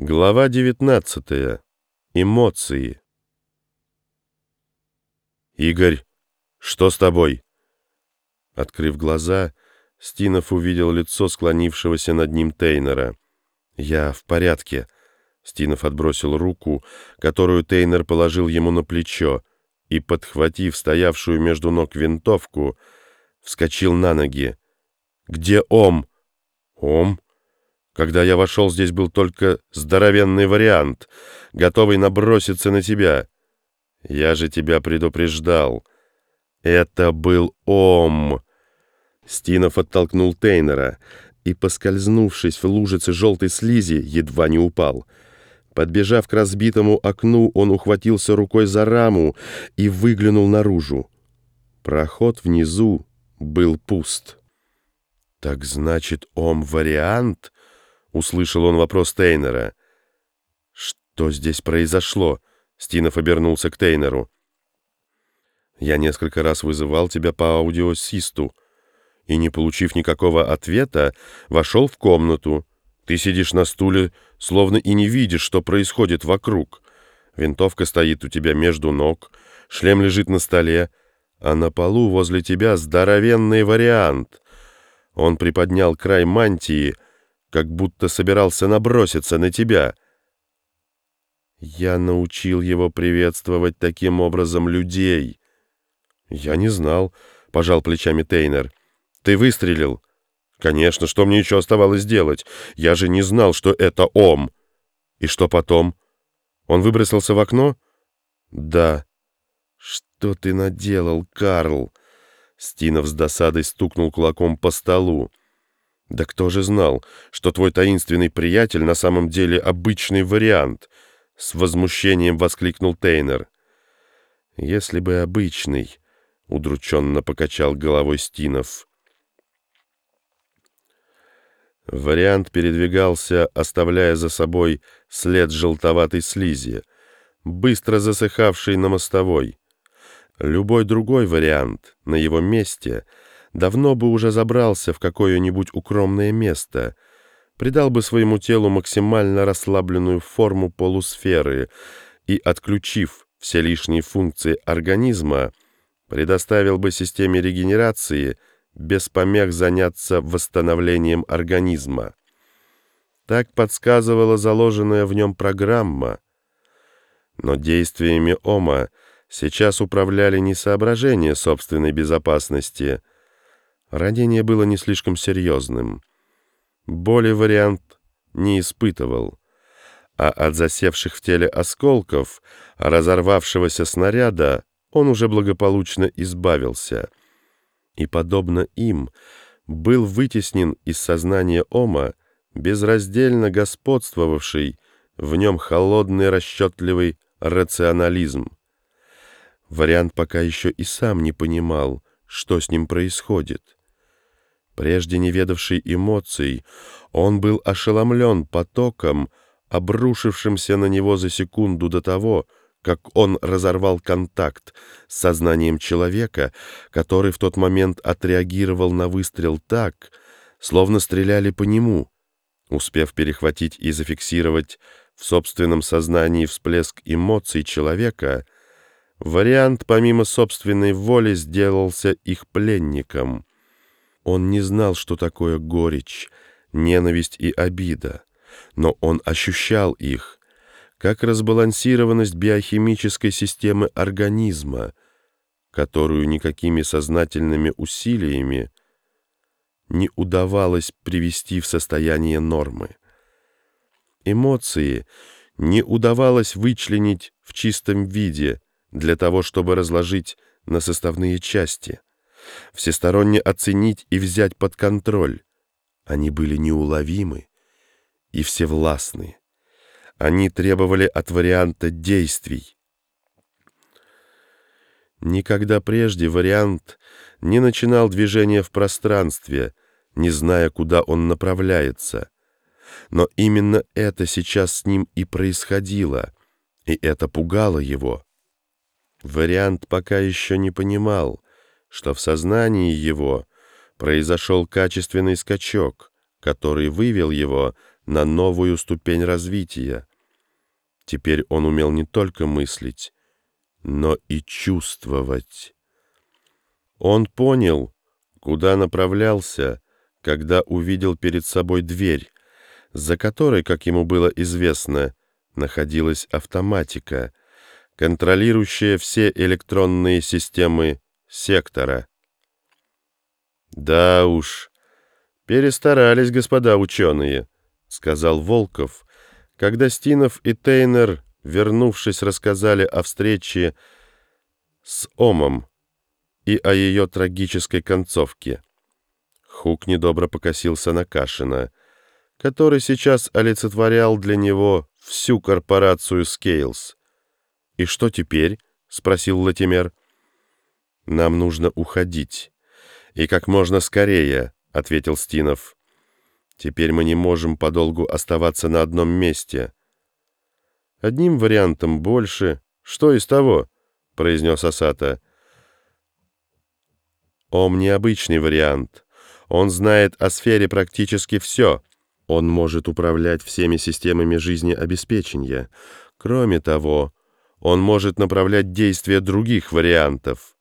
Глава 19. Эмоции. «Игорь, что с тобой?» Открыв глаза, Стинов увидел лицо склонившегося над ним Тейнера. «Я в порядке». Стинов отбросил руку, которую Тейнер положил ему на плечо, и, подхватив стоявшую между ног винтовку, вскочил на ноги. «Где Ом?» «Ом?» Когда я вошел, здесь был только здоровенный вариант, готовый наброситься на тебя. Я же тебя предупреждал. Это был Ом. Стинов оттолкнул Тейнера и, поскользнувшись в лужице желтой слизи, едва не упал. Подбежав к разбитому окну, он ухватился рукой за раму и выглянул наружу. Проход внизу был пуст. «Так значит, Ом-вариант?» — услышал он вопрос Тейнера. «Что здесь произошло?» — Стинов обернулся к Тейнеру. «Я несколько раз вызывал тебя по аудиосисту, и, не получив никакого ответа, вошел в комнату. Ты сидишь на стуле, словно и не видишь, что происходит вокруг. Винтовка стоит у тебя между ног, шлем лежит на столе, а на полу возле тебя здоровенный вариант». Он приподнял край мантии, — как будто собирался наброситься на тебя. Я научил его приветствовать таким образом людей. Я не знал, — пожал плечами Тейнер. Ты выстрелил. Конечно, что мне еще оставалось делать? Я же не знал, что это Ом. И что потом? Он выбросился в окно? Да. Что ты наделал, Карл? Стинов с досадой стукнул кулаком по столу. «Да кто же знал, что твой таинственный приятель на самом деле обычный вариант?» С возмущением воскликнул Тейнер. «Если бы обычный», — удрученно покачал головой Стинов. Вариант передвигался, оставляя за собой след желтоватой слизи, быстро засыхавший на мостовой. Любой другой вариант на его месте — давно бы уже забрался в какое-нибудь укромное место, придал бы своему телу максимально расслабленную форму полусферы и, отключив все лишние функции организма, предоставил бы системе регенерации без помех заняться восстановлением организма. Так подсказывала заложенная в нем программа. Но действиями Ома сейчас управляли не соображения собственной безопасности – Ранение было не слишком серьезным. Боли вариант не испытывал, а от засевших в теле осколков, разорвавшегося снаряда, он уже благополучно избавился. И, подобно им, был вытеснен из сознания Ома безраздельно господствовавший в нем холодный расчетливый рационализм. Вариант пока еще и сам не понимал, что с ним происходит. Прежде не ведавший эмоций, он был ошеломлен потоком, обрушившимся на него за секунду до того, как он разорвал контакт с сознанием человека, который в тот момент отреагировал на выстрел так, словно стреляли по нему. Успев перехватить и зафиксировать в собственном сознании всплеск эмоций человека, вариант помимо собственной воли сделался их пленником — он не знал, что такое горечь, ненависть и обида, но он ощущал их, как разбалансированность биохимической системы организма, которую никакими сознательными усилиями не удавалось привести в состояние нормы. Эмоции не удавалось вычленить в чистом виде для того, чтобы разложить на составные части всесторонне оценить и взять под контроль. Они были неуловимы и всевластны. Они требовали от варианта действий. Никогда прежде вариант не начинал движение в пространстве, не зная, куда он направляется. Но именно это сейчас с ним и происходило, и это пугало его. Вариант пока еще не понимал, что в сознании его произошел качественный скачок, который вывел его на новую ступень развития. Теперь он умел не только мыслить, но и чувствовать. Он понял, куда направлялся, когда увидел перед собой дверь, за которой, как ему было известно, находилась автоматика, контролирующая все электронные системы сектора. «Да уж, перестарались господа ученые», — сказал Волков, когда Стинов и Тейнер, вернувшись, рассказали о встрече с Омом и о ее трагической концовке. Хук недобро покосился на Кашина, который сейчас олицетворял для него всю корпорацию Scales. «И что теперь?» — спросил Латимер. «Нам нужно уходить. И как можно скорее», — ответил Стинов. «Теперь мы не можем подолгу оставаться на одном месте». «Одним вариантом больше. Что из того?» — произнес Асата. Ом необычный вариант. Он знает о сфере практически все. Он может управлять всеми системами жизнеобеспечения. Кроме того, он может направлять действия других вариантов.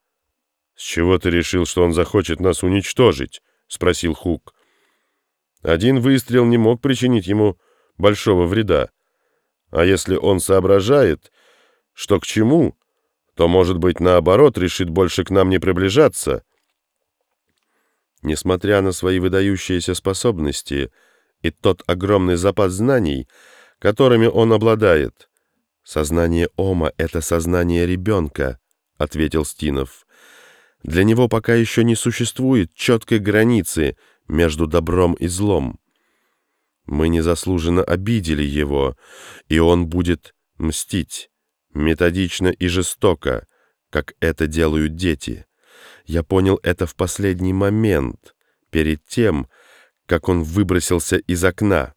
«С чего ты решил, что он захочет нас уничтожить?» — спросил Хук. Один выстрел не мог причинить ему большого вреда. А если он соображает, что к чему, то, может быть, наоборот, решит больше к нам не приближаться — Несмотря на свои выдающиеся способности и тот огромный запас знаний, которыми он обладает, «Сознание Ома — это сознание ребенка», — ответил Стинов. «Для него пока еще не существует четкой границы между добром и злом. Мы незаслуженно обидели его, и он будет мстить, методично и жестоко, как это делают дети». Я понял это в последний момент, перед тем, как он выбросился из окна.